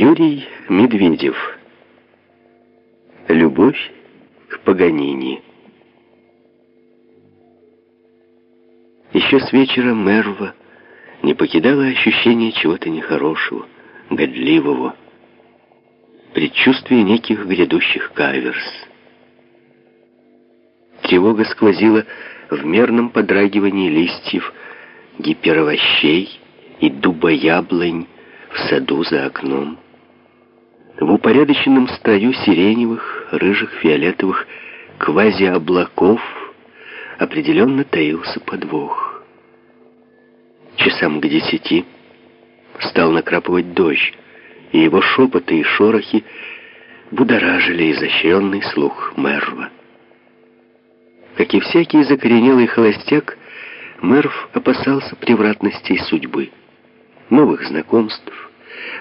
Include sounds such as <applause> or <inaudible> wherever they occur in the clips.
Юрий Медведев. Любовь к Паганини. Еще с вечера Мерва не покидало ощущение чего-то нехорошего, годливого, предчувствие неких грядущих каверс. Тревога сквозила в мерном подрагивании листьев гиперовощей и дубояблонь в саду за окном в упорядоченном строю сиреневых, рыжих, фиолетовых квазиоблаков определенно таился подвох. Часам к десяти стал накрапывать дождь, и его шепоты и шорохи будоражили изощренный слух Мерва. Как и всякий закоренелый холостяк, Мерв опасался превратностей судьбы, новых знакомств,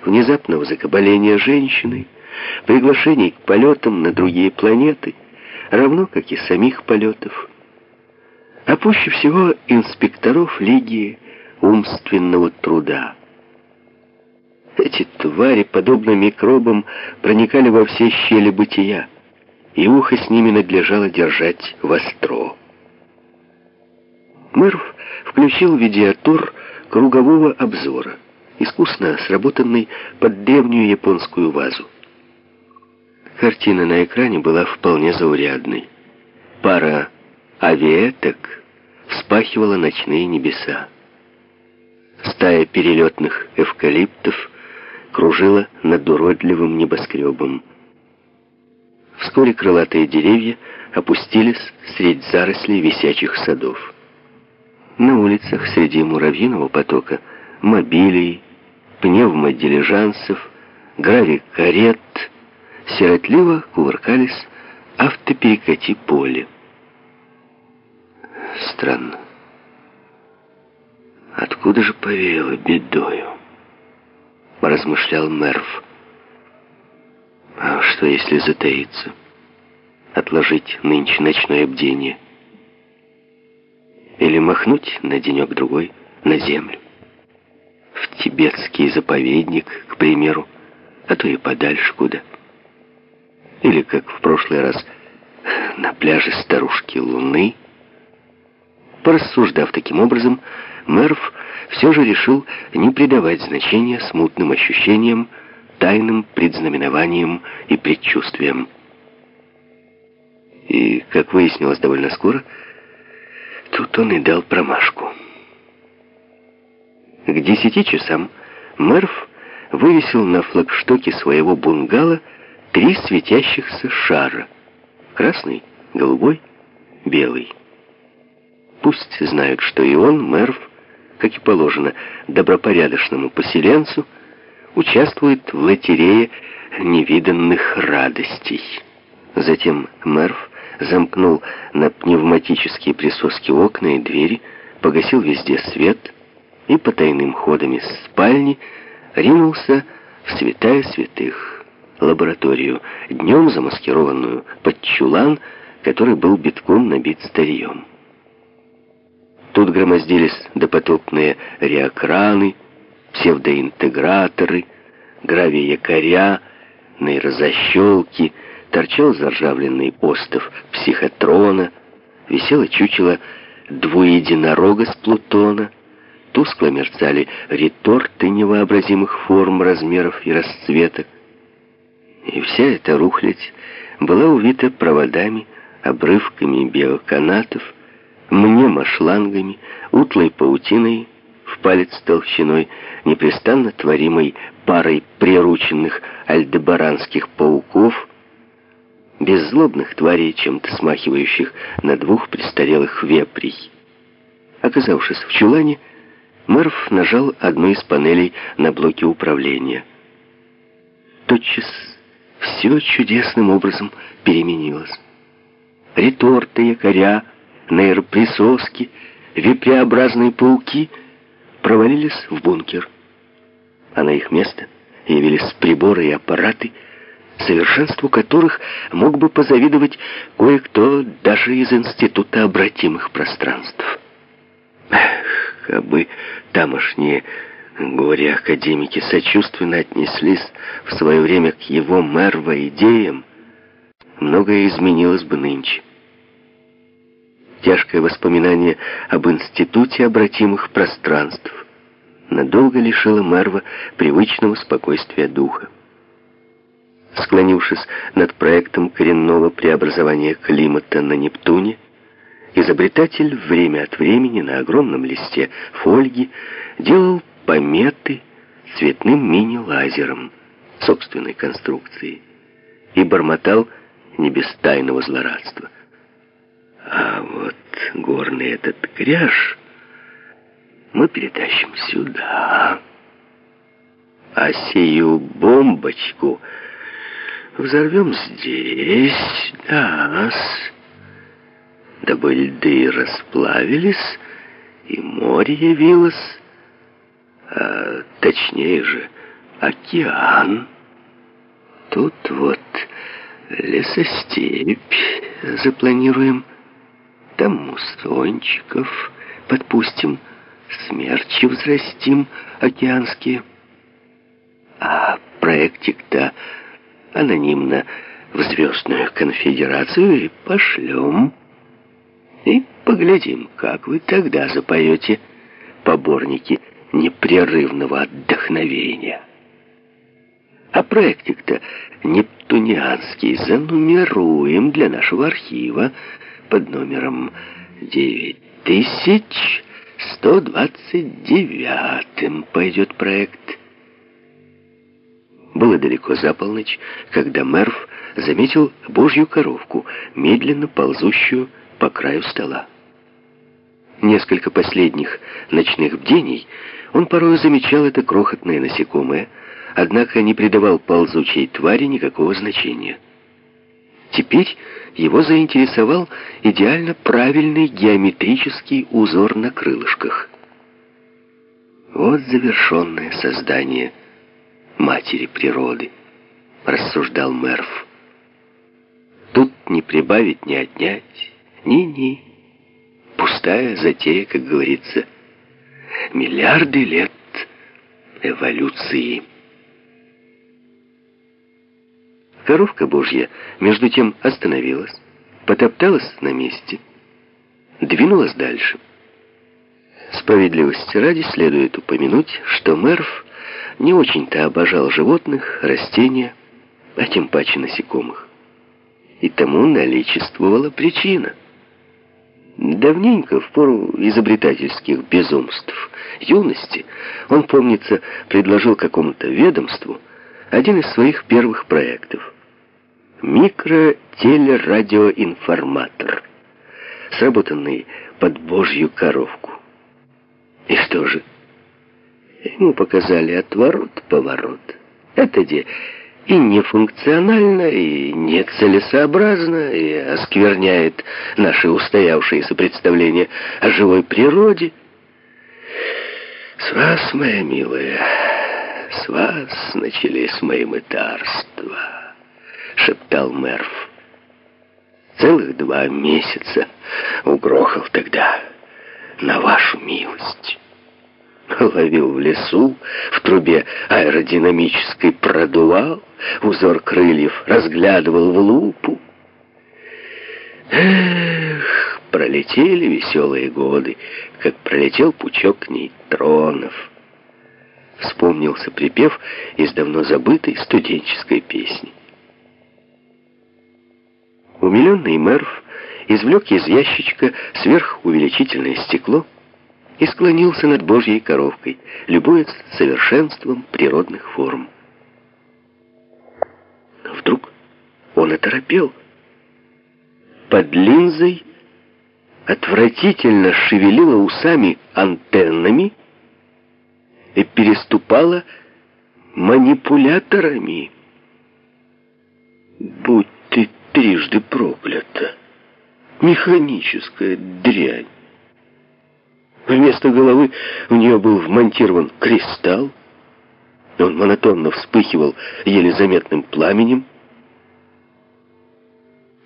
внезапного закабаления женщины, приглашений к полетам на другие планеты, равно как и самих полетов. А пуще всего инспекторов Лиги умственного труда. Эти твари, подобно микробам, проникали во все щели бытия, и ухо с ними надлежало держать востро. Мэрв включил видеотур кругового обзора искусно сработанный под древнюю японскую вазу. Картина на экране была вполне заурядной. Пара авиаток вспахивала ночные небеса. Стая перелетных эвкалиптов кружила над уродливым небоскребом. Вскоре крылатые деревья опустились средь зарослей висячих садов. На улицах среди муравьиного потока, мобилей, пневмодилижансов, гравикарет, сиротливо кувыркались автоперекати поле. Странно. Откуда же повеяло бедою? Размышлял Мерв. А что, если затаиться? Отложить нынче ночное бдение? Или махнуть на денек-другой на землю? в тибетский заповедник, к примеру, а то и подальше куда. Или, как в прошлый раз, на пляже старушки Луны. Порассуждав таким образом, Мерв все же решил не придавать значения смутным ощущениям, тайным предзнаменованиям и предчувствиям. И, как выяснилось довольно скоро, тут он и дал промашку. К десяти часам Мерф вывесил на флагштоке своего бунгало три светящихся шара. Красный, голубой, белый. Пусть знают, что и он, Мерф, как и положено добропорядочному поселенцу, участвует в лотерее невиданных радостей. Затем Мерф замкнул на пневматические присоски окна и двери, погасил везде свет — и потайным ходом из спальни ринулся в святая святых лабораторию, днем замаскированную под чулан, который был битком набит старьем. Тут громоздились допотопные реокраны, псевдоинтеграторы, гравия-коря, нейрозащелки, торчал заржавленный остов психотрона, висело чучело двуединорога с Плутона — тускло мерцали реторты невообразимых форм, размеров и расцветок. И вся эта рухлядь была увита проводами, обрывками биоканатов, мнемошлангами, утлой паутиной, в палец толщиной, непрестанно творимой парой прирученных альдебаранских пауков, беззлобных тварей, чем-то смахивающих на двух престарелых вепрей. Оказавшись в чулане, Мерф нажал одну из панелей на блоке управления. Тотчас все чудесным образом переменилось. Реторты, якоря, нейроприсоски, випреобразные пауки провалились в бункер. А на их место явились приборы и аппараты, совершенству которых мог бы позавидовать кое-кто даже из Института обратимых пространств. Эх! Кабы тамошние горе-академики сочувственно отнеслись в свое время к его мерво идеям, многое изменилось бы нынче. Тяжкое воспоминание об институте обратимых пространств надолго лишило Мерва привычного спокойствия духа. Склонившись над проектом коренного преобразования климата на Нептуне, Изобретатель время от времени на огромном листе фольги делал пометы цветным мини-лазером собственной конструкции и бормотал не без тайного злорадства. А вот горный этот кряж мы перетащим сюда. А сию бомбочку взорвем здесь, да-с дабы льды расплавились, и море явилось, а, точнее же, океан. Тут вот лесостепь запланируем, там мустончиков подпустим, смерчи взрастим океанские. А проектик-то анонимно в Звездную конфедерацию и пошлем и поглядим, как вы тогда запоете поборники непрерывного отдохновения. А проектик-то нептунианский занумеруем для нашего архива под номером 9129 пойдет проект. Было далеко за полночь, когда Мерв заметил божью коровку, медленно ползущую по краю стола. Несколько последних ночных бдений он порой замечал это крохотное насекомое, однако не придавал ползучей твари никакого значения. Теперь его заинтересовал идеально правильный геометрический узор на крылышках. «Вот завершенное создание матери природы», — рассуждал Мерф. «Тут не прибавить, не отнять». Ни ни пустая затея, как говорится, миллиарды лет эволюции. Коровка Божья между тем остановилась, потопталась на месте, двинулась дальше. Справедливости ради следует упомянуть, что Мерв не очень-то обожал животных, растения, а тем паче насекомых. И тому наличествовала причина – Давненько, в пору изобретательских безумств юности, он, помнится, предложил какому-то ведомству один из своих первых проектов. Микротелерадиоинформатор, сработанный под божью коровку. И что же? Ему показали отворот-поворот. Это где и нефункционально, и нецелесообразно, и оскверняет наши устоявшиеся представления о живой природе. С вас, моя милая, с вас начались мои мытарства, шептал Мерф. Целых два месяца угрохал тогда на вашу милость. <laughs> ловил в лесу, в трубе аэродинамической продувал, узор крыльев разглядывал в лупу. Эх, пролетели веселые годы, как пролетел пучок нейтронов. Вспомнился припев из давно забытой студенческой песни. Умиленный Мерф извлек из ящичка сверхувеличительное стекло, и склонился над Божьей коровкой, любуясь совершенством природных форм. Но вдруг он оторопел. Под линзой отвратительно шевелила усами антеннами и переступала манипуляторами. «Будь ты трижды проклята! Механическая дрянь!» Вместо головы в нее был вмонтирован кристалл. Он монотонно вспыхивал еле заметным пламенем.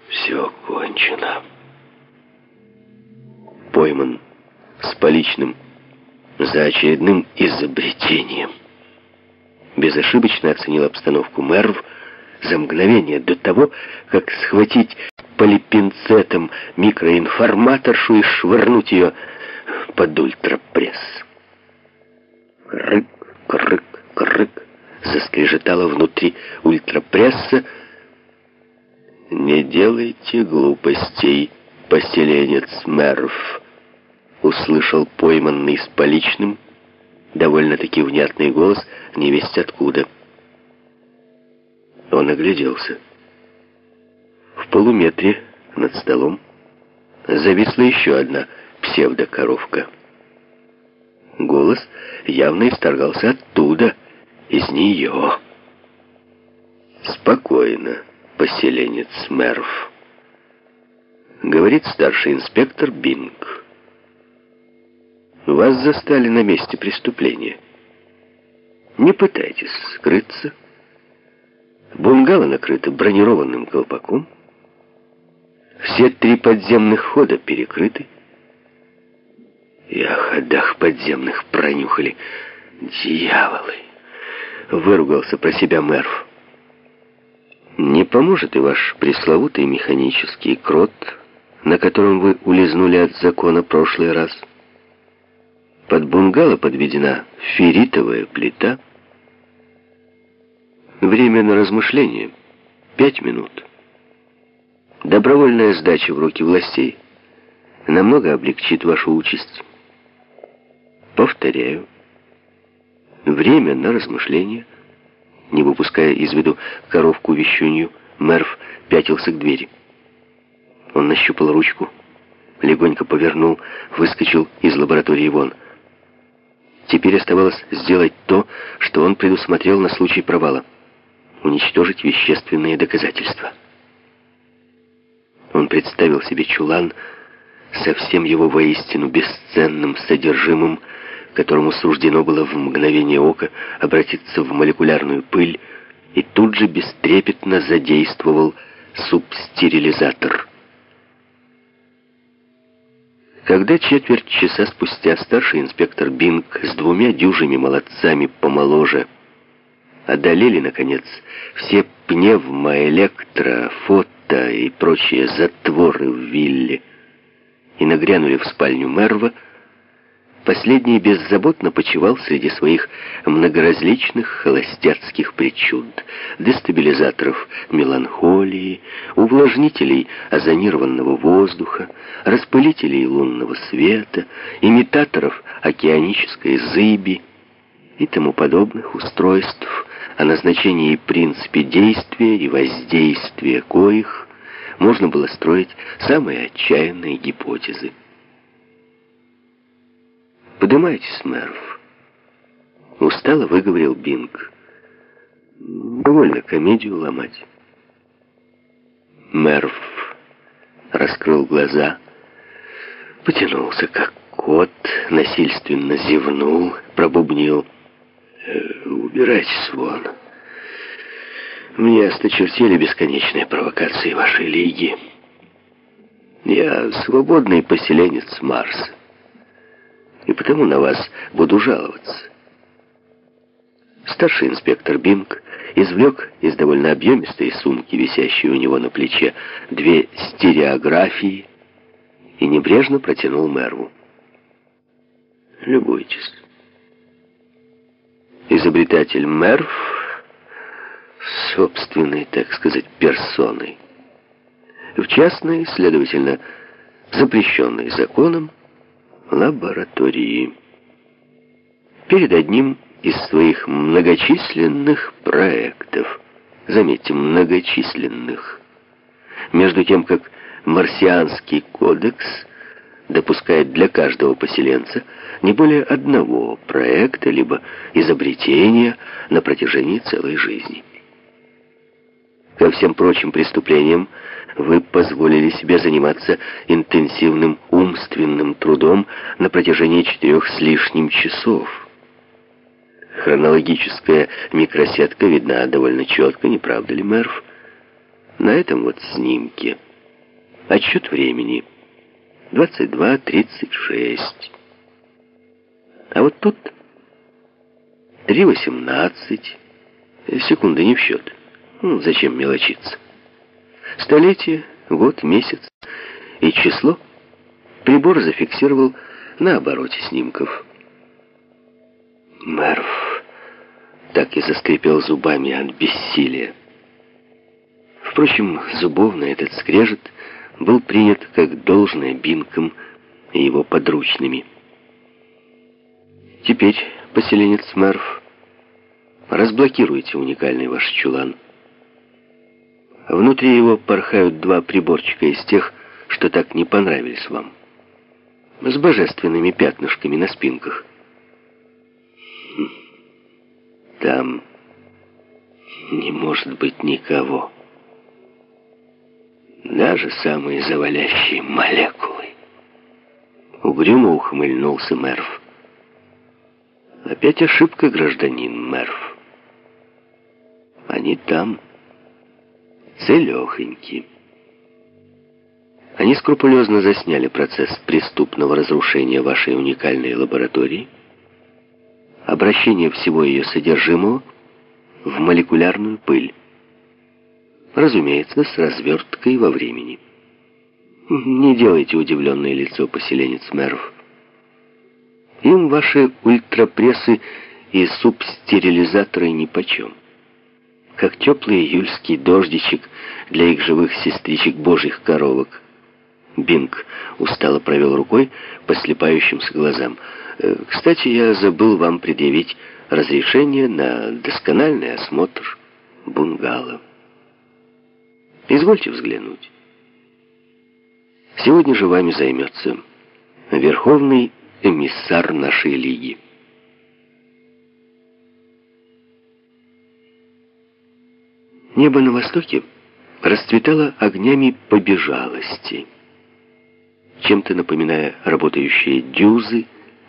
«Все кончено». Пойман с поличным за очередным изобретением. Безошибочно оценил обстановку Мерв за мгновение до того, как схватить полипинцетом микроинформаторшу и швырнуть ее под ультрапресс. Рык, рык, рык, заскрежетала внутри ультрапресса. «Не делайте глупостей, поселенец Мерф», услышал пойманный с поличным, довольно-таки внятный голос, невесть откуда. Он огляделся. В полуметре над столом зависла еще одна псевдокоровка. Голос явно исторгался оттуда, из нее. «Спокойно, поселенец Мерв», — говорит старший инспектор Бинг. «Вас застали на месте преступления. Не пытайтесь скрыться. Бунгало накрыто бронированным колпаком. Все три подземных хода перекрыты» и о ходах подземных пронюхали. Дьяволы! Выругался про себя Мерв. Не поможет и ваш пресловутый механический крот, на котором вы улизнули от закона прошлый раз. Под бунгало подведена ферритовая плита. Время на размышление — пять минут. Добровольная сдача в руки властей намного облегчит вашу участь. Повторяю. Время на размышление Не выпуская из виду коровку вещунью, Мерв пятился к двери. Он нащупал ручку, легонько повернул, выскочил из лаборатории вон. Теперь оставалось сделать то, что он предусмотрел на случай провала. Уничтожить вещественные доказательства. Он представил себе чулан со всем его воистину бесценным содержимым, которому суждено было в мгновение ока обратиться в молекулярную пыль, и тут же бестрепетно задействовал субстерилизатор. Когда четверть часа спустя старший инспектор Бинг с двумя дюжими молодцами помоложе одолели, наконец, все пневмоэлектро, фото и прочие затворы в вилле и нагрянули в спальню Мерва, Последний беззаботно почивал среди своих многоразличных холостяцких причуд, дестабилизаторов меланхолии, увлажнителей озонированного воздуха, распылителей лунного света, имитаторов океанической зыби и тому подобных устройств, о назначении и принципе действия и воздействия коих можно было строить самые отчаянные гипотезы. Поднимайтесь, мэров. Устало выговорил Бинг. Довольно комедию ломать. Мэрв раскрыл глаза, потянулся, как кот, насильственно зевнул, пробубнил. «Э, «Убирайтесь вон. Мне осточертели бесконечные провокации вашей лиги. Я свободный поселенец Марса и потому на вас буду жаловаться». Старший инспектор Бинг извлек из довольно объемистой сумки, висящей у него на плече, две стереографии и небрежно протянул Мерву. «Любуйтесь». Изобретатель Мерв собственной, так сказать, персоной. В частной, следовательно, запрещенной законом, лаборатории. Перед одним из своих многочисленных проектов, заметьте, многочисленных, между тем, как Марсианский кодекс допускает для каждого поселенца не более одного проекта либо изобретения на протяжении целой жизни. Ко всем прочим преступлениям вы позволили себе заниматься интенсивным умственным трудом на протяжении четырех с лишним часов. Хронологическая микросетка видна довольно четко, не правда ли, Мерф? На этом вот снимке. Отсчет времени. 22.36. А вот тут 3.18. Секунды не в счет. Ну, зачем мелочиться? Столетие, год, месяц и число прибор зафиксировал на обороте снимков. Мерв так и заскрипел зубами от бессилия. Впрочем, зубовно этот скрежет был принят как должное Бинком и его подручными. Теперь, поселенец Мерв, разблокируйте уникальный ваш чулан. Внутри его порхают два приборчика из тех, что так не понравились вам. С божественными пятнышками на спинках. Там не может быть никого. Даже самые завалящие молекулы. Угрюмо ухмыльнулся Мерв. Опять ошибка, гражданин Мерв. Они там целехоньки. Они скрупулезно засняли процесс преступного разрушения вашей уникальной лаборатории, обращение всего ее содержимого в молекулярную пыль. Разумеется, с разверткой во времени. Не делайте удивленное лицо поселенец мэров. Им ваши ультрапрессы и субстерилизаторы нипочем как теплый июльский дождичек для их живых сестричек божьих коровок. Бинг устало провел рукой по слепающимся глазам. «Э, «Кстати, я забыл вам предъявить разрешение на доскональный осмотр бунгало. Извольте взглянуть. Сегодня же вами займется верховный эмиссар нашей лиги». Небо на востоке расцветало огнями побежалости, чем-то напоминая работающие дюзы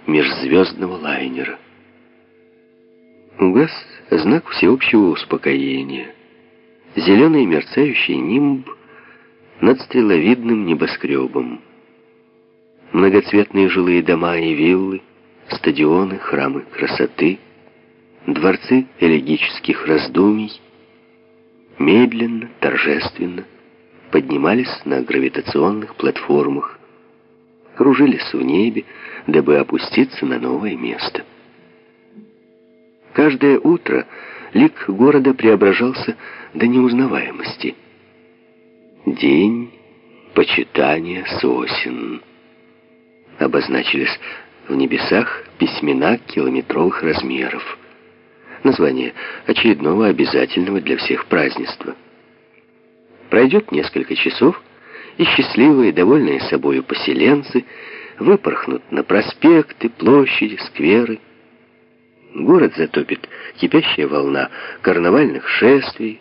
межзвездного лайнера. Угас — знак всеобщего успокоения. Зеленый мерцающий нимб над стреловидным небоскребом. Многоцветные жилые дома и виллы, стадионы, храмы красоты, дворцы элегических раздумий — медленно, торжественно поднимались на гравитационных платформах, кружились в небе, дабы опуститься на новое место. Каждое утро лик города преображался до неузнаваемости. День почитания сосен. Обозначились в небесах письмена километровых размеров – название очередного обязательного для всех празднества. Пройдет несколько часов, и счастливые, довольные собою поселенцы выпорхнут на проспекты, площади, скверы. Город затопит кипящая волна карнавальных шествий,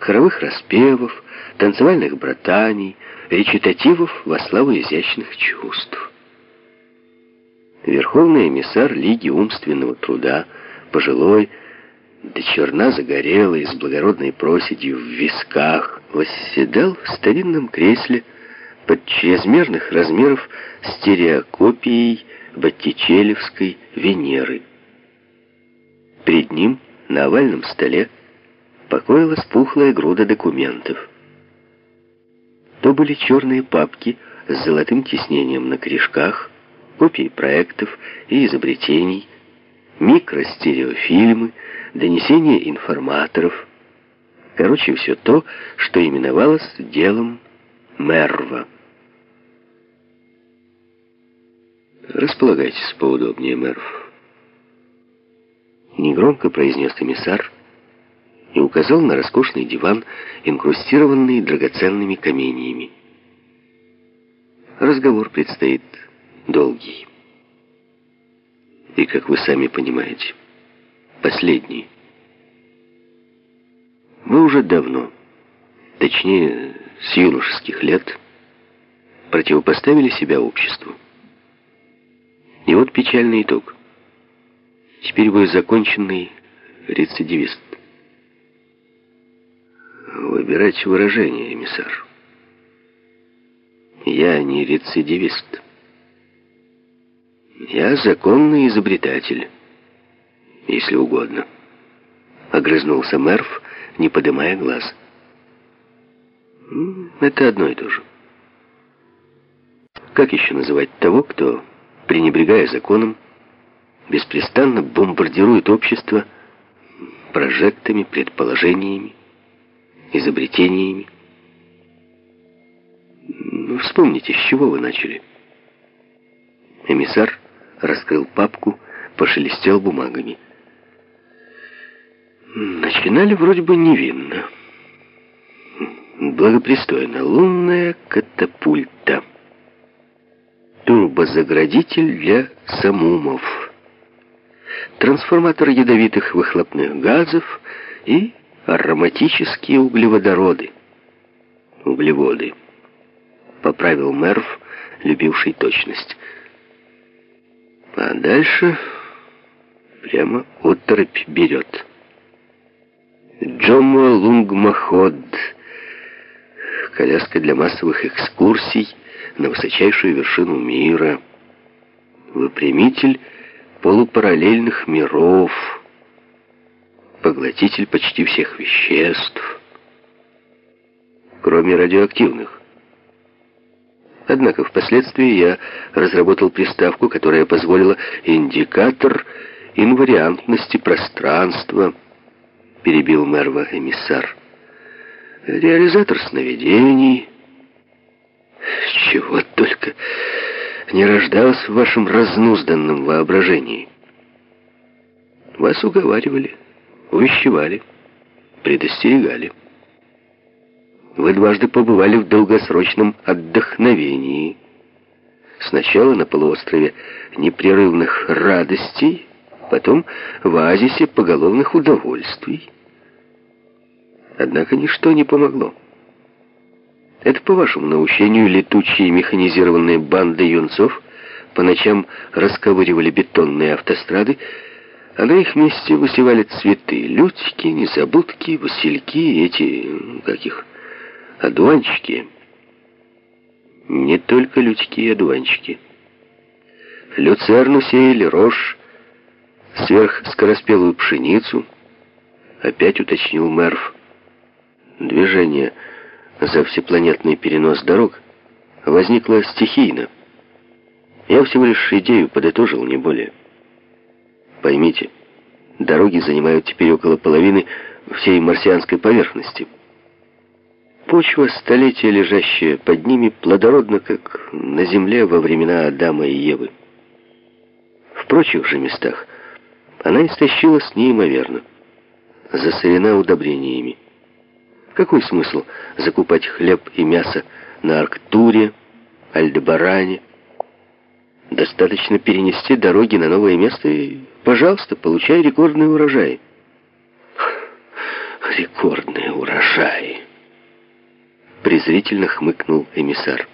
хоровых распевов, танцевальных братаний, речитативов во славу изящных чувств. Верховный эмиссар Лиги умственного труда, пожилой, до черна загорелый, с благородной проседью в висках, восседал в старинном кресле под чрезмерных размеров стереокопией Боттичелевской Венеры. Перед ним на овальном столе покоилась пухлая груда документов. То были черные папки с золотым тиснением на корешках, копии проектов и изобретений, микростереофильмы, донесения информаторов. Короче, все то, что именовалось делом Мерва. «Располагайтесь поудобнее, Мерв», — негромко произнес комиссар и указал на роскошный диван, инкрустированный драгоценными каменьями. «Разговор предстоит долгий» и, как вы сами понимаете последний. Мы уже давно, точнее, с юношеских лет, противопоставили себя обществу. И вот печальный итог. Теперь вы законченный рецидивист. Выбирайте выражение, эмиссар. Я не рецидивист. Я законный изобретатель если угодно. Огрызнулся Мерф, не поднимая глаз. Это одно и то же. Как еще называть того, кто, пренебрегая законом, беспрестанно бомбардирует общество прожектами, предположениями, изобретениями? Ну, вспомните, с чего вы начали. Эмиссар раскрыл папку, пошелестел бумагами. Начинали вроде бы невинно. Благопристойно. Лунная катапульта. Турбозаградитель для самумов. Трансформатор ядовитых выхлопных газов и ароматические углеводороды. Углеводы. Поправил Мерв, любивший точность. А дальше прямо оторопь берет. Джомо Лунгмаход. Коляска для массовых экскурсий на высочайшую вершину мира. Выпрямитель полупараллельных миров. Поглотитель почти всех веществ. Кроме радиоактивных. Однако впоследствии я разработал приставку, которая позволила индикатор инвариантности пространства, — перебил мэрва эмиссар. «Реализатор сновидений...» «Чего только не рождалось в вашем разнузданном воображении!» «Вас уговаривали, увещевали, предостерегали. Вы дважды побывали в долгосрочном отдохновении. Сначала на полуострове непрерывных радостей...» потом в оазисе поголовных удовольствий. Однако ничто не помогло. Это, по вашему научению летучие механизированные банды юнцов по ночам расковыривали бетонные автострады, а на их месте высевали цветы, лютики, незабудки, васильки, эти, как их, одуванчики. Не только лютики и одуванчики. Люцерну сеяли, рожь, сверхскороспелую пшеницу, опять уточнил Мерв. Движение за всепланетный перенос дорог возникло стихийно. Я всего лишь идею подытожил, не более. Поймите, дороги занимают теперь около половины всей марсианской поверхности. Почва, столетия лежащая под ними, плодородна, как на Земле во времена Адама и Евы. В прочих же местах она истощилась неимоверно, засорена удобрениями. Какой смысл закупать хлеб и мясо на Арктуре, Альдебаране? Достаточно перенести дороги на новое место и, пожалуйста, получай рекордные урожаи. Рекордные урожаи! Презрительно хмыкнул эмиссар.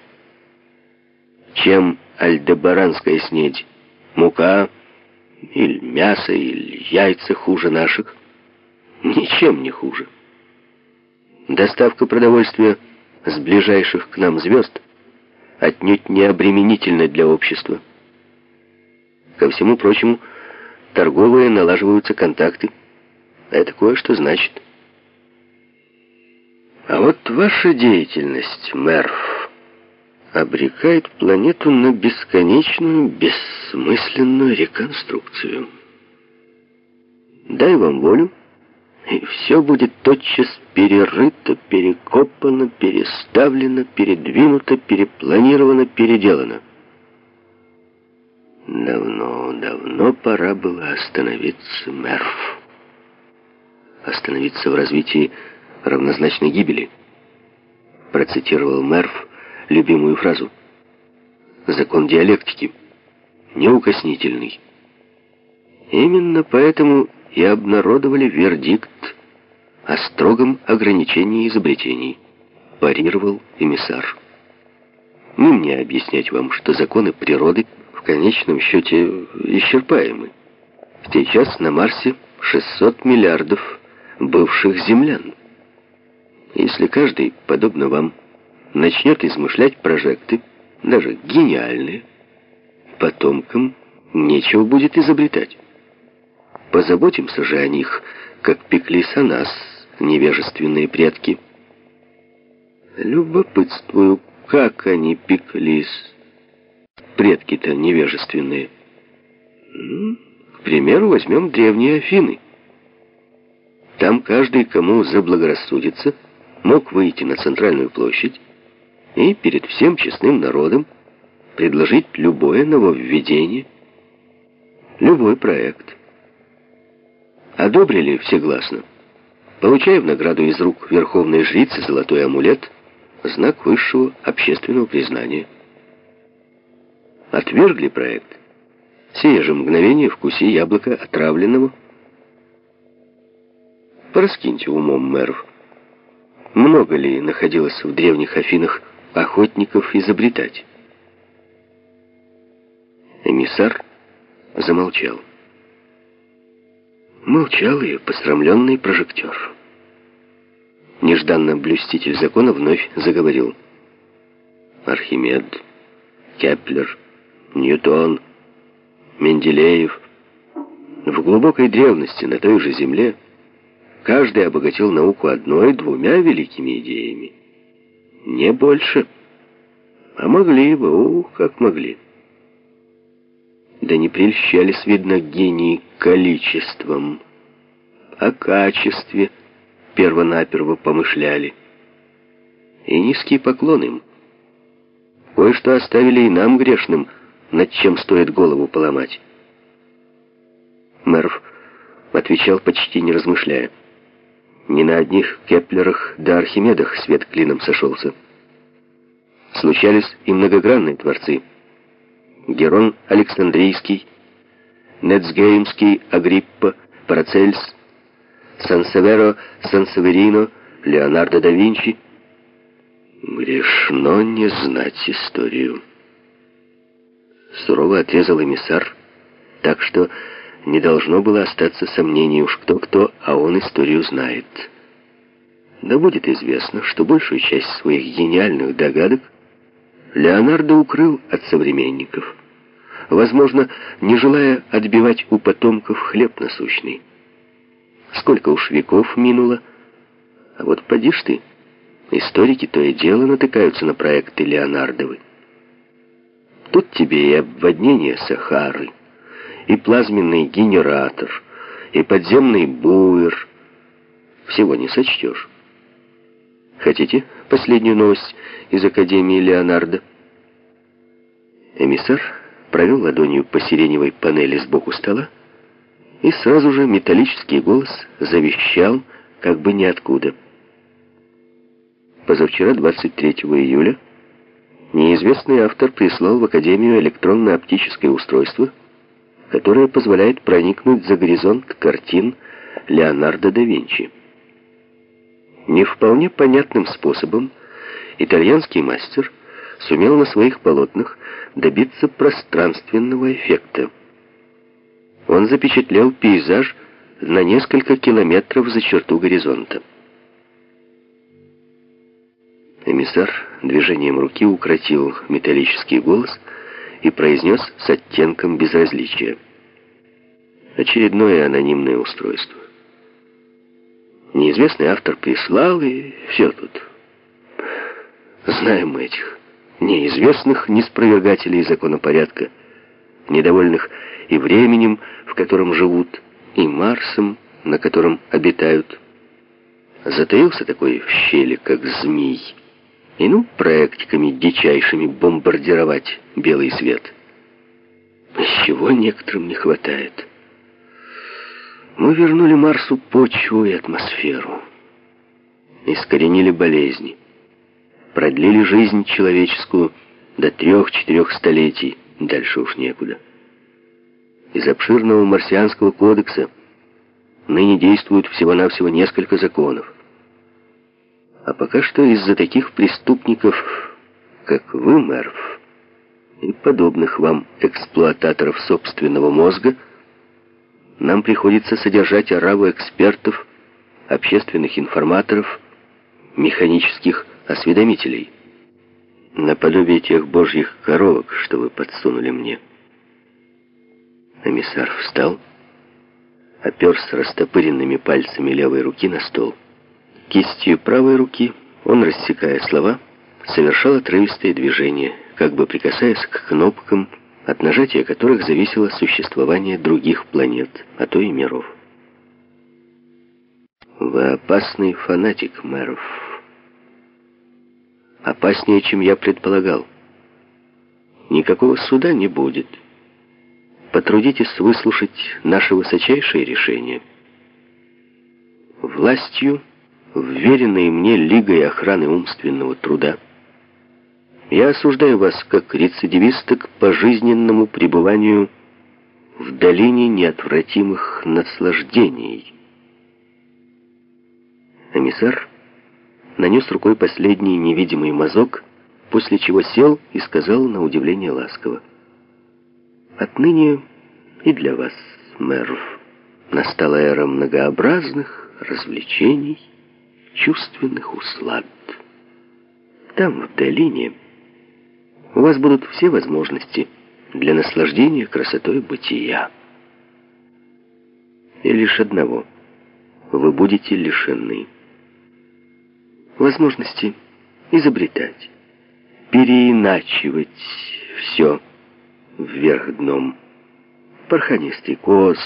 Чем альдебаранская снедь? Мука, или мясо, или яйца хуже наших. Ничем не хуже. Доставка продовольствия с ближайших к нам звезд отнюдь не обременительна для общества. Ко всему прочему, торговые налаживаются контакты. Это кое-что значит. А вот ваша деятельность, мэр обрекает планету на бесконечную, бессмысленную реконструкцию. Дай вам волю, и все будет тотчас перерыто, перекопано, переставлено, передвинуто, перепланировано, переделано. Давно, давно пора было остановиться, Мерф. Остановиться в развитии равнозначной гибели. Процитировал Мерф любимую фразу. Закон диалектики неукоснительный. Именно поэтому и обнародовали вердикт о строгом ограничении изобретений, парировал эмиссар. Не мне объяснять вам, что законы природы в конечном счете исчерпаемы. Сейчас на Марсе 600 миллиардов бывших землян. Если каждый, подобно вам, начнет измышлять прожекты, даже гениальные, потомкам нечего будет изобретать. Позаботимся же о них, как пеклись о нас невежественные предки. Любопытствую, как они пеклись, предки-то невежественные. Ну, к примеру, возьмем древние Афины. Там каждый, кому заблагорассудится, мог выйти на центральную площадь, и перед всем честным народом предложить любое нововведение, любой проект. Одобрили всегласно. Получая в награду из рук верховной жрицы золотой амулет, знак высшего общественного признания. Отвергли проект. Сие же мгновение вкуси яблока отравленного. Пораскиньте умом, мэров. Много ли находилось в древних Афинах охотников изобретать. Эмиссар замолчал. Молчал и посрамленный прожектор. Нежданно блюститель закона вновь заговорил. Архимед, Кеплер, Ньютон, Менделеев. В глубокой древности на той же земле каждый обогатил науку одной-двумя великими идеями. Не больше. А могли бы, ух, как могли. Да не прельщались, видно, гении количеством. О качестве первонаперво помышляли. И низкий поклон им. Кое-что оставили и нам грешным, над чем стоит голову поломать. Мерв отвечал, почти не размышляя. Не на одних Кеплерах да Архимедах свет клином сошелся. Случались и многогранные творцы. Герон Александрийский, Нецгеймский Агриппа, Парацельс, Сансеверо Сансеверино, Леонардо да Винчи. Грешно не знать историю. Сурово отрезал эмиссар, так что... Не должно было остаться сомнений уж кто-кто, а он историю знает. Да будет известно, что большую часть своих гениальных догадок Леонардо укрыл от современников. Возможно, не желая отбивать у потомков хлеб насущный. Сколько уж веков минуло, а вот поди ж ты, историки то и дело натыкаются на проекты Леонардовы. Тут тебе и обводнение Сахары, и плазменный генератор, и подземный буер. Всего не сочтешь. Хотите последнюю новость из Академии Леонардо? Эмиссар провел ладонью по сиреневой панели сбоку стола, и сразу же металлический голос завещал, как бы ниоткуда. Позавчера, 23 июля, неизвестный автор прислал в Академию электронно-оптическое устройство которая позволяет проникнуть за горизонт картин Леонардо да Винчи. Не вполне понятным способом итальянский мастер сумел на своих полотнах добиться пространственного эффекта. Он запечатлел пейзаж на несколько километров за черту горизонта. Эмиссар движением руки укротил металлический голос — и произнес с оттенком безразличия. Очередное анонимное устройство. Неизвестный автор прислал, и все тут. Знаем мы этих неизвестных неспровергателей законопорядка, недовольных и временем, в котором живут, и Марсом, на котором обитают. Затаился такой в щели, как змей, и ну проектиками дичайшими бомбардировать белый свет. С чего некоторым не хватает. Мы вернули Марсу почву и атмосферу. Искоренили болезни. Продлили жизнь человеческую до трех-четырех столетий. Дальше уж некуда. Из обширного марсианского кодекса ныне действуют всего-навсего несколько законов. А пока что из-за таких преступников, как вы, Мерв, и подобных вам эксплуататоров собственного мозга, нам приходится содержать ораву экспертов, общественных информаторов, механических осведомителей. Наподобие тех божьих коровок, что вы подсунули мне. Комиссар встал, оперся растопыренными пальцами левой руки на стол. Кистью правой руки он, рассекая слова, совершал отрывистые движения, как бы прикасаясь к кнопкам, от нажатия которых зависело существование других планет, а то и миров. «Вы опасный фанатик, Мэров. Опаснее, чем я предполагал. Никакого суда не будет. Потрудитесь выслушать наше высочайшее решение. Властью...» вверенные мне Лигой охраны умственного труда, я осуждаю вас как рецидивиста к пожизненному пребыванию в долине неотвратимых наслаждений. Эмиссар нанес рукой последний невидимый мазок, после чего сел и сказал на удивление ласково. «Отныне и для вас, мэров, настала эра многообразных развлечений» чувственных услад. Там, в долине, у вас будут все возможности для наслаждения красотой бытия. И лишь одного вы будете лишены. Возможности изобретать, переиначивать все вверх дном. Порханистый коз,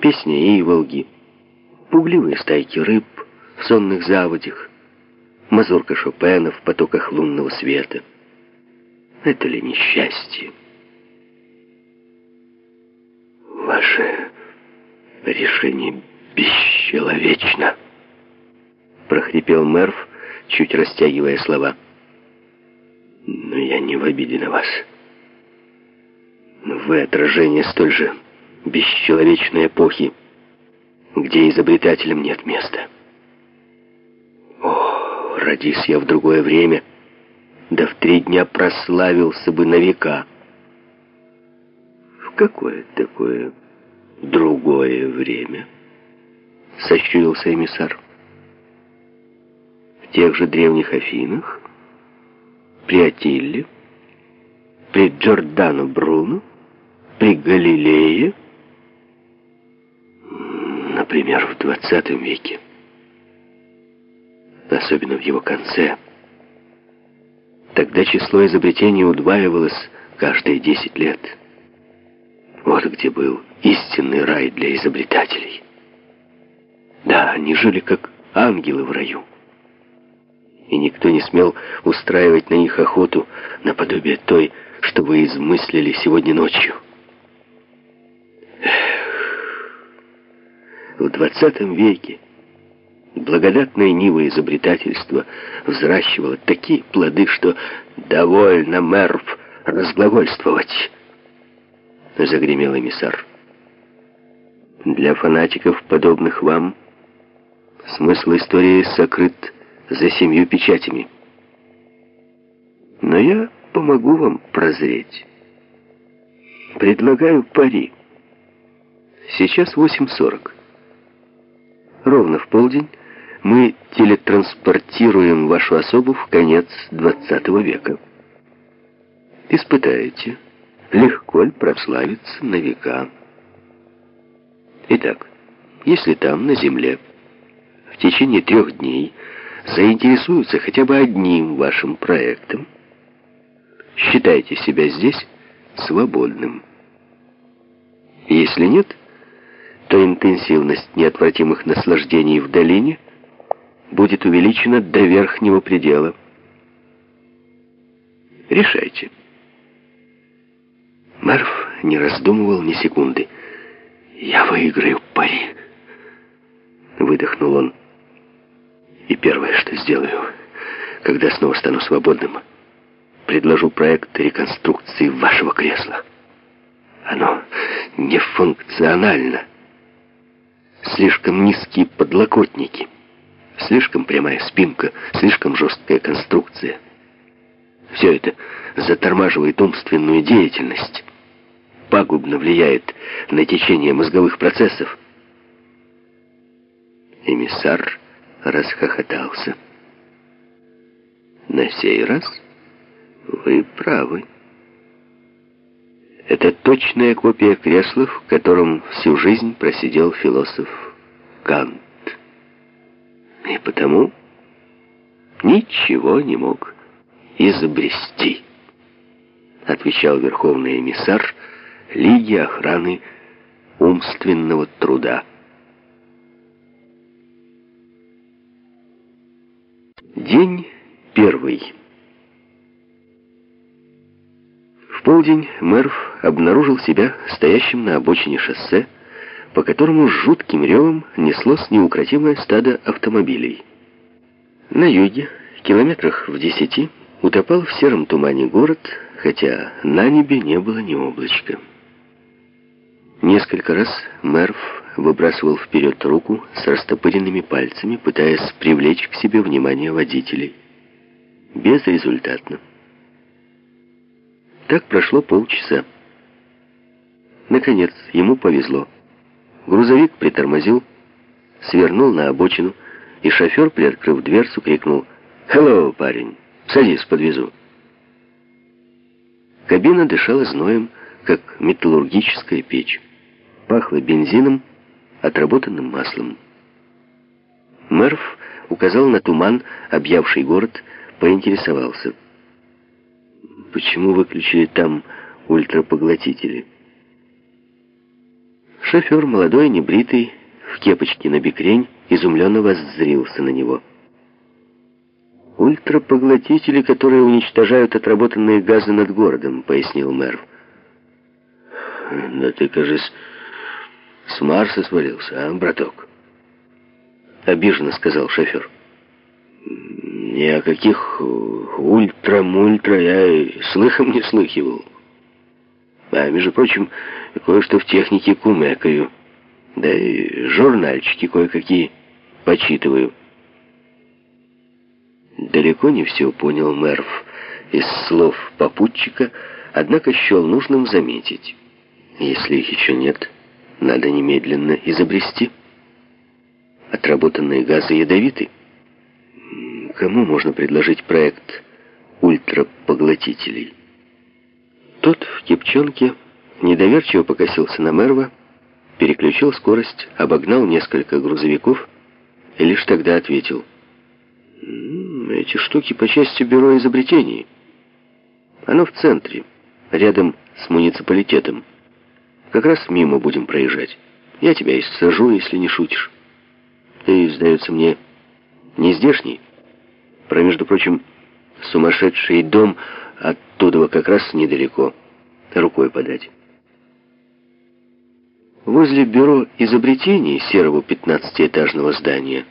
песня Иволги, пугливые стайки рыб, сонных заводях, мазурка Шопена в потоках лунного света. Это ли несчастье? Ваше решение бесчеловечно, прохрипел Мерв, чуть растягивая слова. Но я не в обиде на вас. Вы отражение столь же бесчеловечной эпохи, где изобретателям нет места. Родись я в другое время, да в три дня прославился бы на века. В какое такое другое время? Сощурился эмиссар. В тех же древних Афинах, при Атилле, при Джордано Бруно, при Галилее, например, в 20 веке особенно в его конце. Тогда число изобретений удваивалось каждые 10 лет. Вот где был истинный рай для изобретателей. Да, они жили как ангелы в раю. И никто не смел устраивать на них охоту наподобие той, что вы измыслили сегодня ночью. Эх, в 20 веке благодатное нива изобретательства взращивала такие плоды, что «довольно, мэрв, разглагольствовать!» Загремел эмиссар. «Для фанатиков, подобных вам, смысл истории сокрыт за семью печатями. Но я помогу вам прозреть. Предлагаю пари. Сейчас 8.40. Ровно в полдень мы телетранспортируем вашу особу в конец 20 века. Испытаете. Легко ли прославиться на века. Итак, если там, на Земле, в течение трех дней заинтересуются хотя бы одним вашим проектом, считайте себя здесь свободным. Если нет, то интенсивность неотвратимых наслаждений в долине – будет увеличена до верхнего предела. Решайте. Мерф не раздумывал ни секунды. «Я выиграю пари», — выдохнул он. «И первое, что сделаю, когда снова стану свободным, предложу проект реконструкции вашего кресла. Оно нефункционально. Слишком низкие подлокотники». Слишком прямая спинка, слишком жесткая конструкция. Все это затормаживает умственную деятельность, пагубно влияет на течение мозговых процессов. Эмиссар расхохотался. На сей раз вы правы. Это точная копия кресла, в котором всю жизнь просидел философ Кант и потому ничего не мог изобрести, отвечал Верховный эмиссар Лиги охраны умственного труда. День первый. В полдень Мерв обнаружил себя стоящим на обочине шоссе по которому с жутким ревом неслось неукротимое стадо автомобилей. На юге, километрах в десяти, утопал в сером тумане город, хотя на небе не было ни облачка. Несколько раз Мерв выбрасывал вперед руку с растопыренными пальцами, пытаясь привлечь к себе внимание водителей. Безрезультатно. Так прошло полчаса. Наконец, ему повезло. Грузовик притормозил, свернул на обочину, и шофер, приоткрыв дверцу, крикнул «Хелло, парень! Садись, подвезу!» Кабина дышала зноем, как металлургическая печь. Пахло бензином, отработанным маслом. Мерф указал на туман, объявший город, поинтересовался. «Почему выключили там ультрапоглотители?» Шофер, молодой, небритый, в кепочке на бекрень, изумленно воззрился на него. «Ультрапоглотители, которые уничтожают отработанные газы над городом», — пояснил мэр. «Да ты, кажется, с Марса свалился, а, браток?» Обиженно сказал шофер. «Ни о каких ультра-мультра я и слыхом не слыхивал» а, между прочим, кое-что в технике кумекаю. Да и журнальчики кое-какие почитываю. Далеко не все понял Мерв из слов попутчика, однако счел нужным заметить. Если их еще нет, надо немедленно изобрести. Отработанные газы ядовиты. Кому можно предложить проект ультрапоглотителей? Тот в кипчонке недоверчиво покосился на Мерва, переключил скорость, обогнал несколько грузовиков и лишь тогда ответил. «Эти штуки по части бюро изобретений. Оно в центре, рядом с муниципалитетом. Как раз мимо будем проезжать. Я тебя сажу, если не шутишь. Ты, сдается мне, не здешний. Про, между прочим, сумасшедший дом от Тудова как раз недалеко. Рукой подать. Возле бюро изобретений серого 15-этажного здания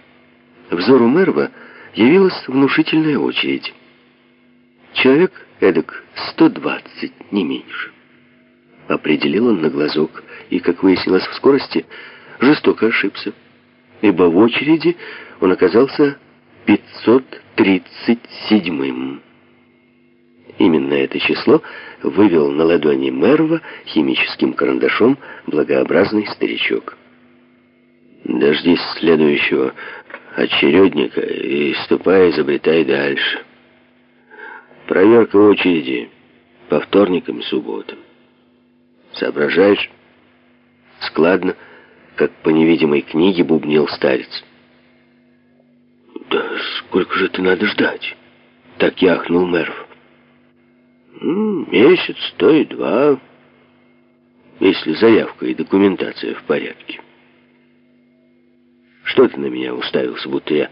взору Мерва явилась внушительная очередь. Человек эдак 120, не меньше. Определил он на глазок и, как выяснилось в скорости, жестоко ошибся, ибо в очереди он оказался 537-м. Именно это число вывел на ладони Мерва химическим карандашом благообразный старичок. «Дождись следующего очередника и ступай, изобретай дальше. Проверка очереди по вторникам и субботам. Соображаешь?» Складно, как по невидимой книге бубнил старец. «Да сколько же ты надо ждать?» Так яхнул ахнул Месяц, то и два, если заявка и документация в порядке. Что ты на меня уставился, будто я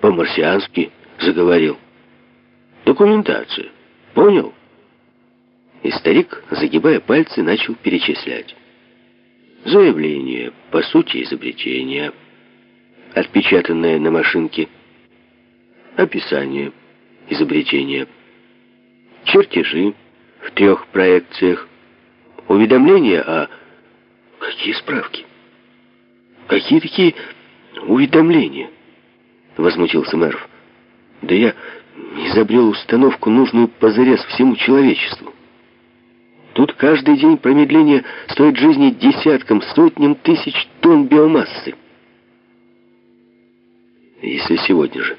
по-марсиански заговорил? Документацию, Понял? И старик, загибая пальцы, начал перечислять. Заявление, по сути изобретение, отпечатанное на машинке, описание изобретения, чертежи в трех проекциях, уведомления о... Какие справки? Какие такие уведомления? Возмутился Мерв. Да я изобрел установку, нужную позарез всему человечеству. Тут каждый день промедления стоит жизни десяткам, сотням тысяч тонн биомассы. Если сегодня же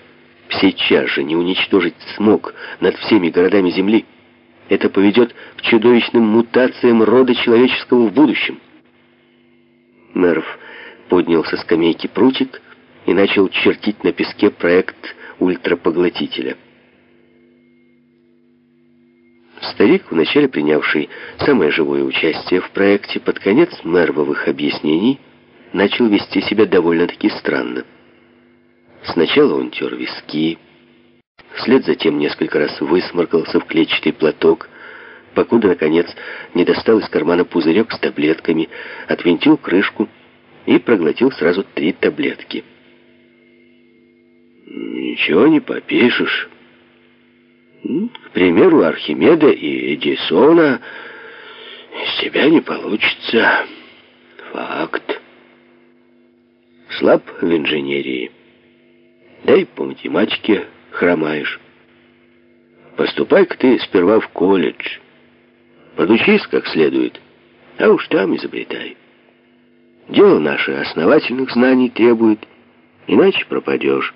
сейчас же не уничтожить смог над всеми городами Земли, это поведет к чудовищным мутациям рода человеческого в будущем. Мерв поднял со скамейки прутик и начал чертить на песке проект ультрапоглотителя. Старик, вначале принявший самое живое участие в проекте, под конец нервовых объяснений начал вести себя довольно-таки странно. Сначала он тер виски, вслед затем несколько раз высморкался в клетчатый платок, покуда, наконец, не достал из кармана пузырек с таблетками, отвинтил крышку и проглотил сразу три таблетки. «Ничего не попишешь. К примеру, Архимеда и Эдисона из тебя не получится. Факт. Слаб в инженерии» да и по математике хромаешь. Поступай-ка ты сперва в колледж. Подучись как следует, а уж там изобретай. Дело наше основательных знаний требует, иначе пропадешь.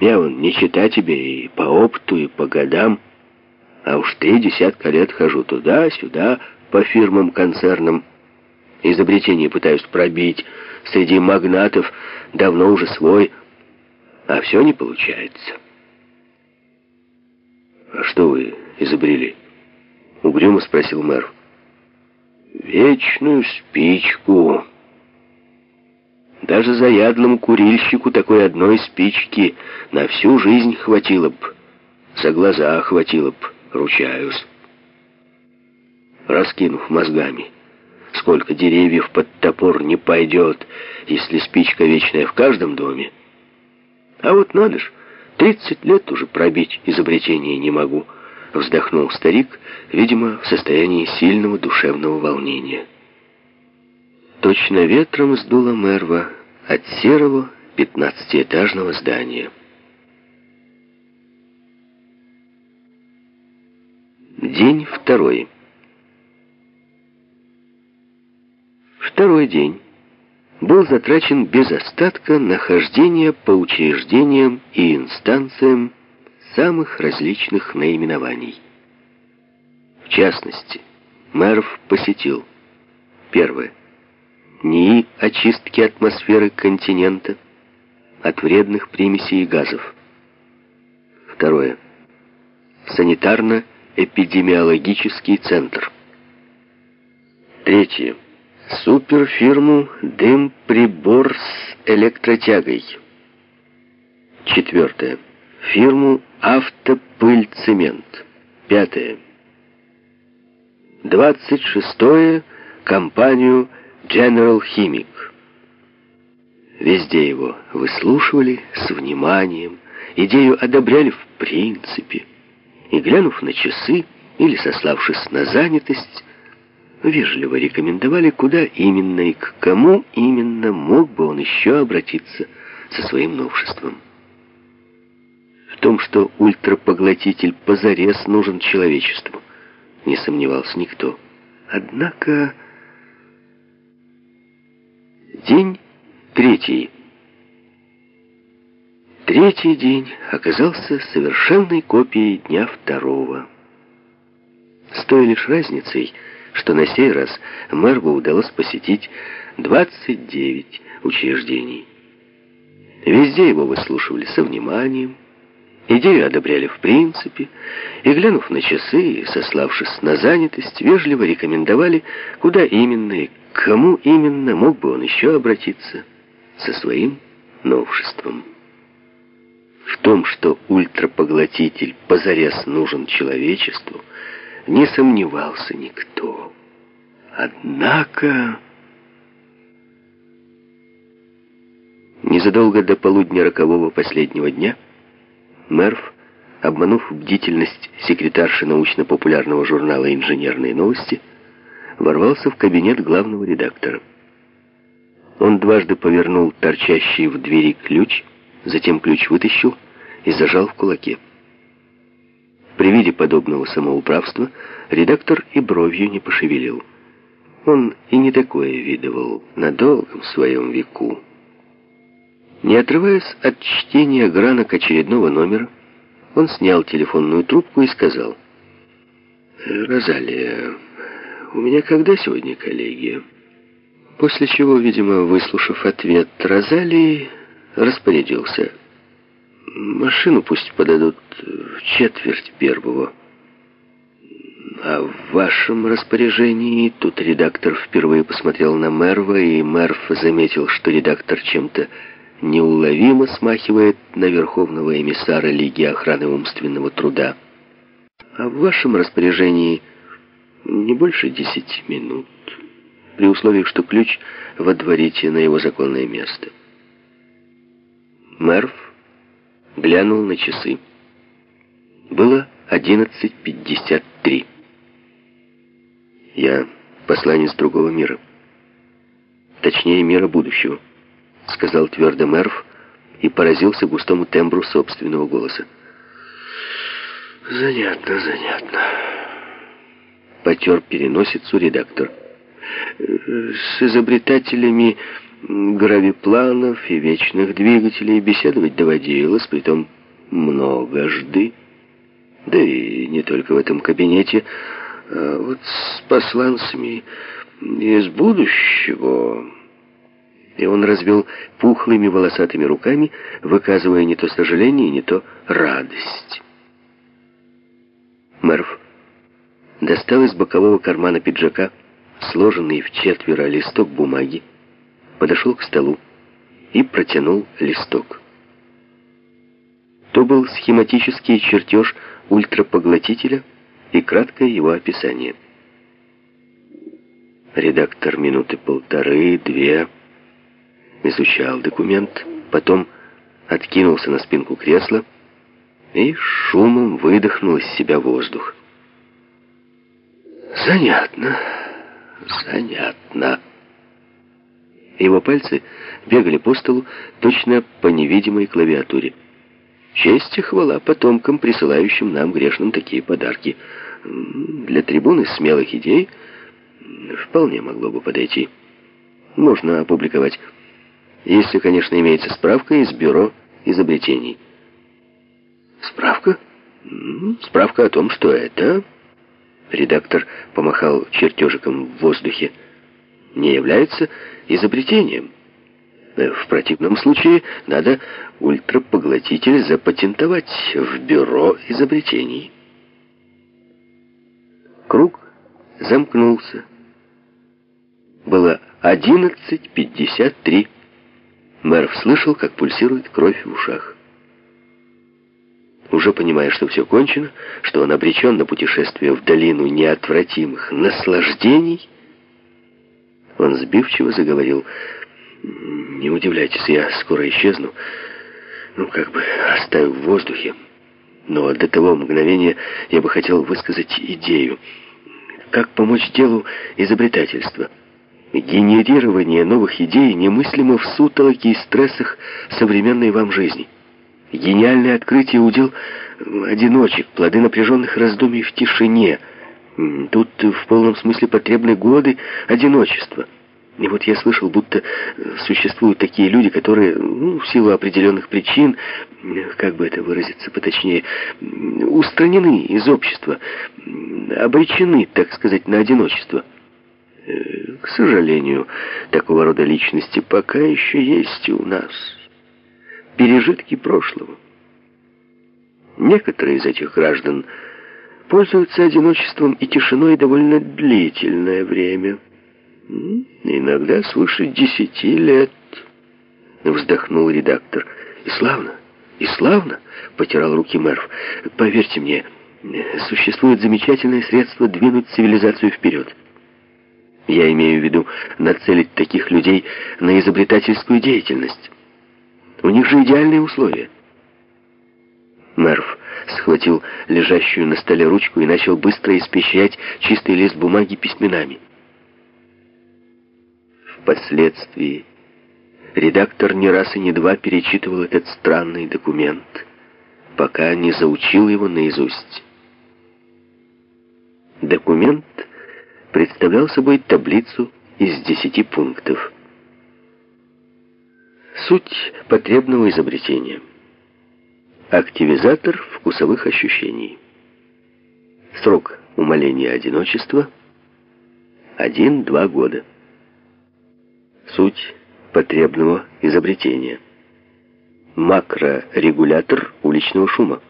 Я вон не чита тебе и по опыту, и по годам, а уж три десятка лет хожу туда-сюда, по фирмам, концернам. Изобретение пытаюсь пробить среди магнатов, давно уже свой а все не получается. «А что вы изобрели?» — угрюмо спросил мэр. «Вечную спичку. Даже заядлому курильщику такой одной спички на всю жизнь хватило б. За глаза хватило б, ручаюсь». Раскинув мозгами, сколько деревьев под топор не пойдет, если спичка вечная в каждом доме, — а вот надо ж, 30 лет уже пробить изобретение не могу. Вздохнул старик, видимо, в состоянии сильного душевного волнения. Точно ветром сдуло Мерва от серого пятнадцатиэтажного здания. День второй. Второй день был затрачен без остатка на хождение по учреждениям и инстанциям самых различных наименований. В частности, Мэров посетил первое НИИ очистки атмосферы континента от вредных примесей и газов. Второе. Санитарно-эпидемиологический центр. Третье суперфирму «Дымприбор с электротягой». Четвертое. Фирму «Автопыльцемент». Пятое. Двадцать шестое. Компанию General Химик. Везде его выслушивали с вниманием, идею одобряли в принципе. И глянув на часы или сославшись на занятость, вежливо рекомендовали, куда именно и к кому именно мог бы он еще обратиться со своим новшеством. В том, что ультрапоглотитель позарез нужен человечеству, не сомневался никто. Однако... День третий. Третий день оказался совершенной копией дня второго. С той лишь разницей, что на сей раз Мэргу удалось посетить 29 учреждений. Везде его выслушивали со вниманием, идею одобряли в принципе, и, глянув на часы и сославшись на занятость, вежливо рекомендовали, куда именно и к кому именно мог бы он еще обратиться со своим новшеством. В том, что ультрапоглотитель позарез нужен человечеству – не сомневался никто. Однако... Незадолго до полудня рокового последнего дня Мерф, обманув бдительность секретарши научно-популярного журнала «Инженерные новости», ворвался в кабинет главного редактора. Он дважды повернул торчащий в двери ключ, затем ключ вытащил и зажал в кулаке. При виде подобного самоуправства редактор и бровью не пошевелил. Он и не такое видывал на долгом своем веку. Не отрываясь от чтения гранок очередного номера, он снял телефонную трубку и сказал. «Розалия, у меня когда сегодня коллегия?» После чего, видимо, выслушав ответ Розалии, распорядился – Машину пусть подадут в четверть первого. А в вашем распоряжении тут редактор впервые посмотрел на Мерва, и Мерв заметил, что редактор чем-то неуловимо смахивает на верховного эмиссара Лиги охраны умственного труда. А в вашем распоряжении не больше десяти минут, при условии, что ключ водворите на его законное место. Мерв глянул на часы. Было 11.53. Я посланец другого мира. Точнее, мира будущего, сказал твердо Мерв и поразился густому тембру собственного голоса. Занятно, занятно. Потер переносицу редактор. Э, с изобретателями гравипланов и вечных двигателей беседовать доводилось, притом многожды. Да и не только в этом кабинете, а вот с посланцами из будущего. И он развел пухлыми волосатыми руками, выказывая не то сожаление, не то радость. Мерв достал из бокового кармана пиджака сложенный в четверо листок бумаги, подошел к столу и протянул листок. То был схематический чертеж ультрапоглотителя и краткое его описание. Редактор минуты полторы-две изучал документ, потом откинулся на спинку кресла и шумом выдохнул из себя воздух. «Занятно, занятно». Его пальцы бегали по столу точно по невидимой клавиатуре. Честь и хвала потомкам, присылающим нам, грешным, такие подарки. Для трибуны смелых идей вполне могло бы подойти. Можно опубликовать. Если, конечно, имеется справка из бюро изобретений. Справка? Справка о том, что это... Редактор помахал чертежиком в воздухе не является изобретением. Э, в противном случае надо ультрапоглотитель запатентовать в бюро изобретений. Круг замкнулся. Было 11.53. Мэр слышал, как пульсирует кровь в ушах. Уже понимая, что все кончено, что он обречен на путешествие в долину неотвратимых наслаждений, он сбивчиво заговорил. «Не удивляйтесь, я скоро исчезну. Ну, как бы оставив в воздухе. Но до того мгновения я бы хотел высказать идею. Как помочь делу изобретательства?» Генерирование новых идей немыслимо в сутолоке и стрессах современной вам жизни. Гениальное открытие удел одиночек, плоды напряженных раздумий в тишине – Тут э, в полном смысле потребны годы одиночества. И вот я слышал, будто э, существуют такие люди, которые, ну, в силу определенных причин, как бы это выразиться поточнее, устранены из общества, обречены, так сказать, на одиночество. Э, к сожалению, такого рода личности пока еще есть у нас. Пережитки прошлого. Некоторые из этих граждан – пользуются одиночеством и тишиной довольно длительное время. Иногда свыше десяти лет. Вздохнул редактор. И славно, и славно, потирал руки Мерв. Поверьте мне, существует замечательное средство двинуть цивилизацию вперед. Я имею в виду нацелить таких людей на изобретательскую деятельность. У них же идеальные условия. Мерв схватил лежащую на столе ручку и начал быстро испещрять чистый лист бумаги письменами. Впоследствии редактор не раз и не два перечитывал этот странный документ, пока не заучил его наизусть. Документ представлял собой таблицу из десяти пунктов. Суть потребного изобретения – Активизатор вкусовых ощущений. Срок умоления одиночества – 1-2 года. Суть потребного изобретения. Макрорегулятор уличного шума.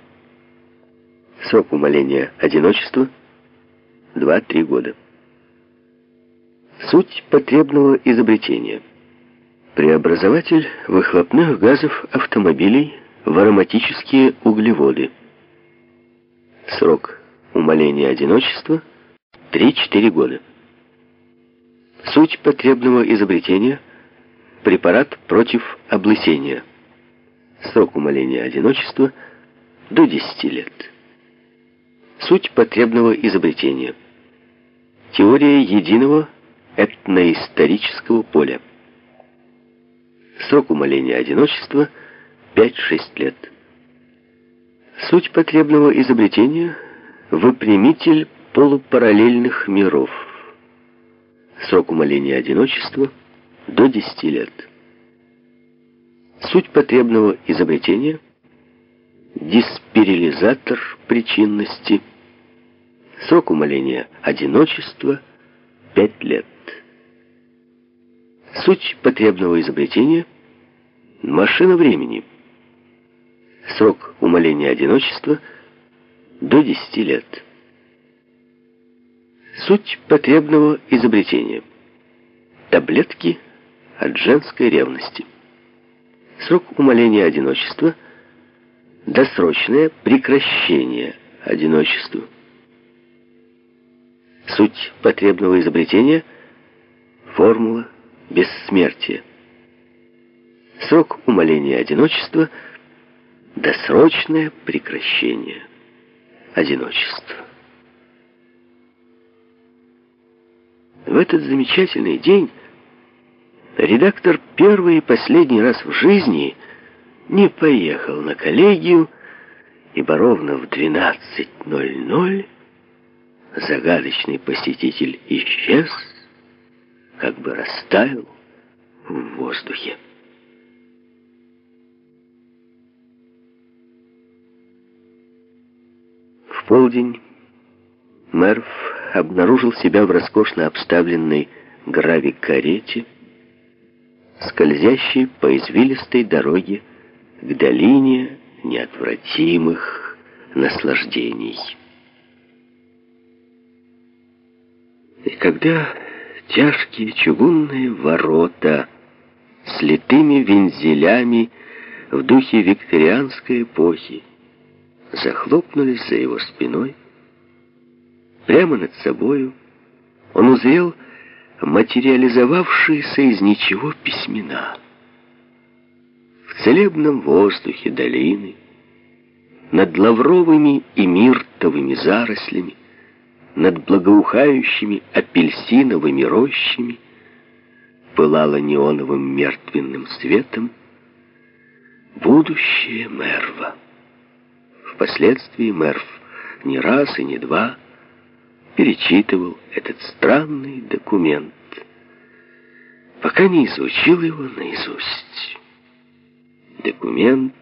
Срок умоления одиночества – 2-3 года. Суть потребного изобретения. Преобразователь выхлопных газов автомобилей – в ароматические углеводы. Срок умоления одиночества – 3-4 года. Суть потребного изобретения – препарат против облысения. Срок умоления одиночества – до 10 лет. Суть потребного изобретения – теория единого этноисторического поля. Срок умоления одиночества – 5-6 лет. Суть потребного изобретения – выпрямитель полупараллельных миров. Срок умоления одиночества – до 10 лет. Суть потребного изобретения – дисперилизатор причинности. Срок умоления одиночества – 5 лет. Суть потребного изобретения – машина времени – Срок умоления одиночества до 10 лет. Суть потребного изобретения. Таблетки от женской ревности. Срок умоления одиночества – досрочное прекращение одиночества. Суть потребного изобретения – формула бессмертия. Срок умоления одиночества – досрочное прекращение одиночества. В этот замечательный день редактор первый и последний раз в жизни не поехал на коллегию, ибо ровно в 12.00 загадочный посетитель исчез, как бы растаял в воздухе. полдень Мерв обнаружил себя в роскошно обставленной гравикарете, скользящей по извилистой дороге к долине неотвратимых наслаждений. И когда тяжкие чугунные ворота с литыми вензелями в духе викторианской эпохи захлопнулись за его спиной. Прямо над собою он узрел материализовавшиеся из ничего письмена. В целебном воздухе долины, над лавровыми и миртовыми зарослями, над благоухающими апельсиновыми рощами пылало неоновым мертвенным светом будущее Мерва. Впоследствии Мерф не раз и не два перечитывал этот странный документ, пока не изучил его наизусть. Документ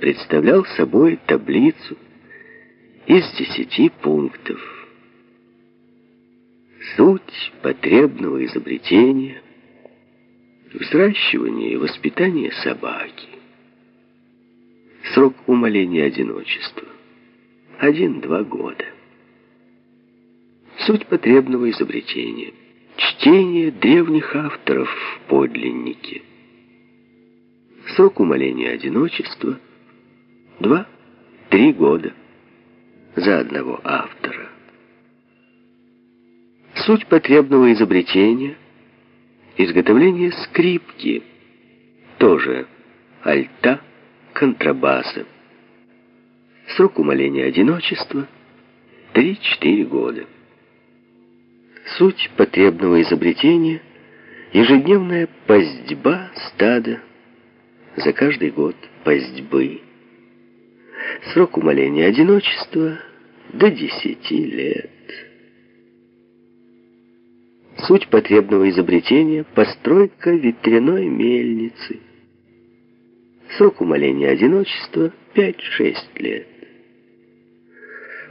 представлял собой таблицу из десяти пунктов. Суть потребного изобретения, взращивание и воспитание собаки – Срок умоления одиночества. Один-два года. Суть потребного изобретения. Чтение древних авторов в подлиннике. Срок умоления одиночества. Два-три года. За одного автора. Суть потребного изобретения. Изготовление скрипки. Тоже альта контрабаса. Срок умоления одиночества – 3-4 года. Суть потребного изобретения – ежедневная поздьба стада за каждый год поздьбы. Срок умоления одиночества – до 10 лет. Суть потребного изобретения – постройка ветряной мельницы – Срок умоления одиночества – 5-6 лет.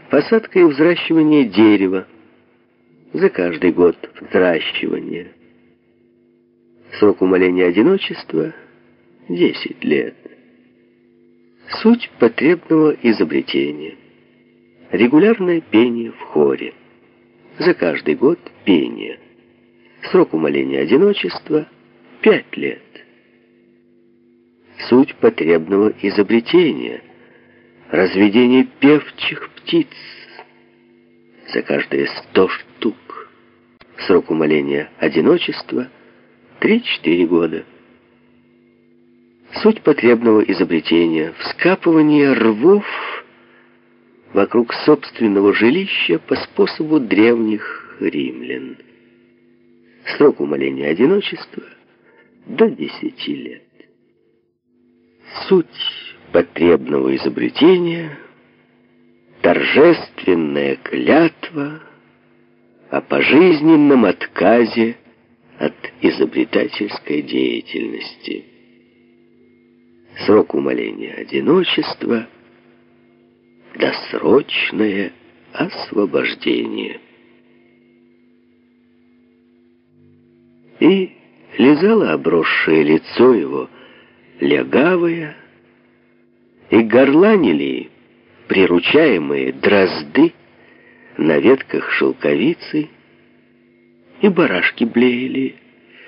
Посадка и взращивание дерева. За каждый год взращивания. Срок умоления одиночества – 10 лет. Суть потребного изобретения. Регулярное пение в хоре. За каждый год пение. Срок умоления одиночества – 5 лет суть потребного изобретения, разведение певчих птиц за каждые сто штук, срок умоления одиночества — 3-4 года. Суть потребного изобретения — вскапывание рвов вокруг собственного жилища по способу древних римлян. Срок умоления одиночества — до 10 лет суть потребного изобретения — торжественная клятва о пожизненном отказе от изобретательской деятельности. Срок умоления одиночества — досрочное освобождение. И лизала обросшее лицо его — легавые, и горланили приручаемые дрозды на ветках шелковицы, и барашки блеяли,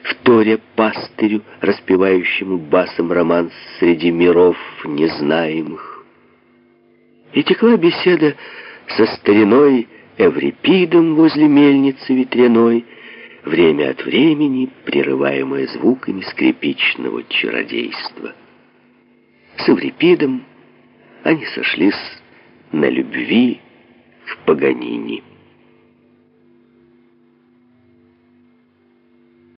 в торе пастырю, распевающему басом романс среди миров незнаемых. И текла беседа со стариной Эврипидом возле мельницы ветряной, время от времени прерываемое звуками скрипичного чародейства. С Эврипидом они сошлись на любви в Паганини.